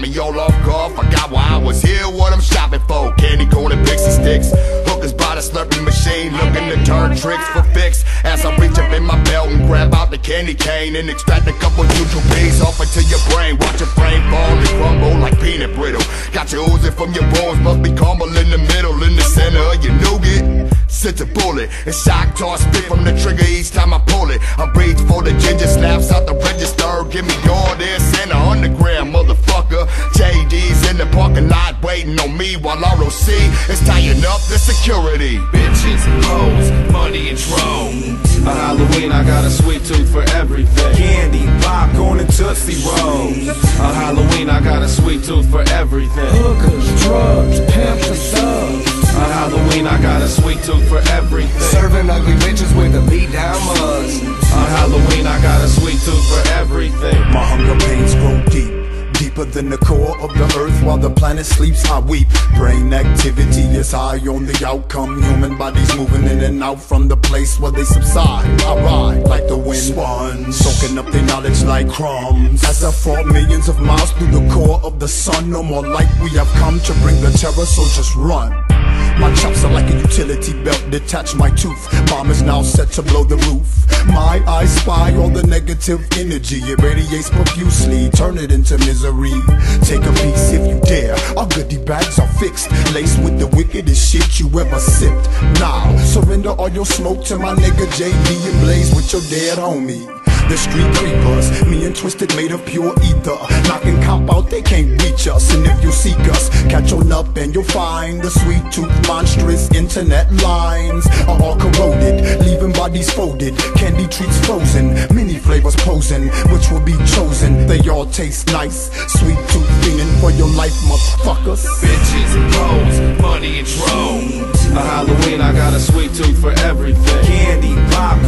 got me all off guard. Forgot why I was here, what I'm shopping for. Candy corn and Pixy Stix. Hookers by the slurping machine, looking to turn tricks for fix. As I reach up in my belt and grab out the candy cane and extract a couple bees off into your brain. Watch your frame fall and crumble like peanut brittle. Got you oozing from your bones, must be caramel in the middle, in the center of your nougat. Sits a bullet and shock toss spit from the trigger each time I pull it. I reach for the ginger snaps out the register. Give me all this and the underground motherfucker. JD's in the parking lot waiting on me while ROC is tying up the security. Bitches, hoes, money and drones. A Halloween, I got a sweet tooth for everything. Candy, popcorn, and Tootsie Rolls. A Halloween, I got a sweet tooth for everything. Hookers, drugs, pimps, and subs. Sweet tooth for everything. Serving ugly bitches with the beat down mugs. A Halloween, I got a sweet tooth for everything. My hunger pains grow deep. Deeper than the core of the earth while the planet sleeps, I weep. Brain activity is high on the outcome. Human bodies moving in and out from the place where they subside. I ride like the wind, spun, soaking up their knowledge like crumbs. As I fall millions of miles through the core of the sun, no more light we have come to bring the terror, so just run. My chops are like a utility belt, detach my tooth. Bomb is now set to blow the roof. My eyes spy all the negative energy. It radiates profusely, turn it into misery. Take a piece if you dare. Our goodie bags are fixed, laced with the wickedest shit you ever sipped. Now, surrender all your smoke to my nigga JD and blaze with your dead homie. The street creepers, me Twiztid made of pure ether. Knocking cop out, they can't reach us. And if you seek us, catch on up and you'll find the sweet tooth monstrous internet lines are all corroded, leaving bodies folded. Candy treats frozen, many flavors posing, which will be chosen. They all taste nice. Sweet tooth fiending for your life, motherfuckers. Bitches, hoes, money and drones. A Halloween, I got a sweet tooth for everything. Candy, popcorn,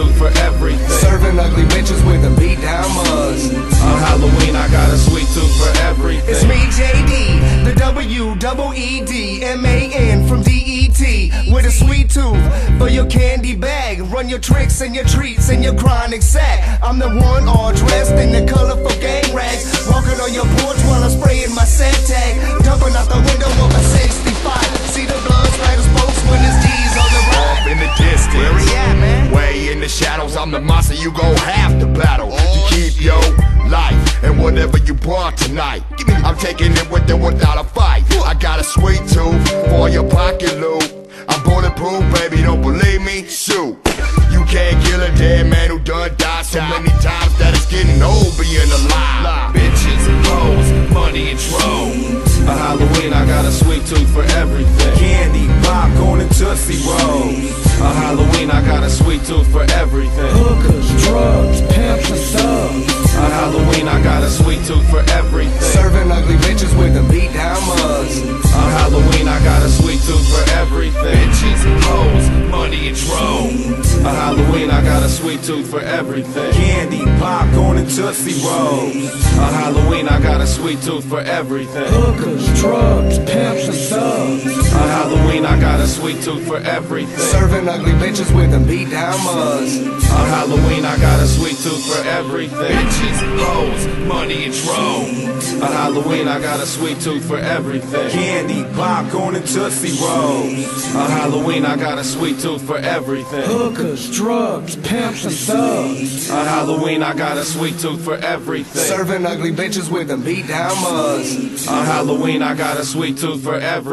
got a sweet tooth for everything. Serving ugly bitches with the beat down mugs. On Halloween, I got a sweet tooth for everything. It's me, JD, the W double E D M A N from DET with a sweet tooth for your candy bag. Run your tricks and your treats and your chronic sack. I'm the one all dressed in the colorful gang rags, walking on your porch while I'm spraying my set tag, dumping out the window of a 65. See the tonight. I'm taking it with or without a fight. I got a sweet tooth for your pocket loot. I'm bulletproof, baby, don't believe me? Shoot. You can't kill a dead man who done died so many times that it's getting old being alive. Bitches, and hoes, money and drones. A Halloween, I got a sweet tooth for everything. Candy, popcorn, and Tootsie Rolls. A Halloween, I got a sweet tooth for everything. Hookers, drugs, I got a sweet tooth for everything. Candy, popcorn, and Tootsie Rolls. A Halloween, I got a sweet tooth for everything. Hookers, drugs, pimps, and subs. A Halloween, I got a sweet tooth for everything. Serving ugly bitches with the beat down mugs. A Halloween, I got a sweet tooth for everything. Bitches, hoes, money and drones. A Halloween, I got a sweet tooth for everything. Candy, popcorn, and Tootsie Rolls. A Halloween, I got a sweet tooth for everything. Hookers, drugs, pimps, subs. A Halloween, I got a sweet tooth for everything. Serving ugly bitches with the beat down mugs. A Halloween, I got a sweet tooth for everything.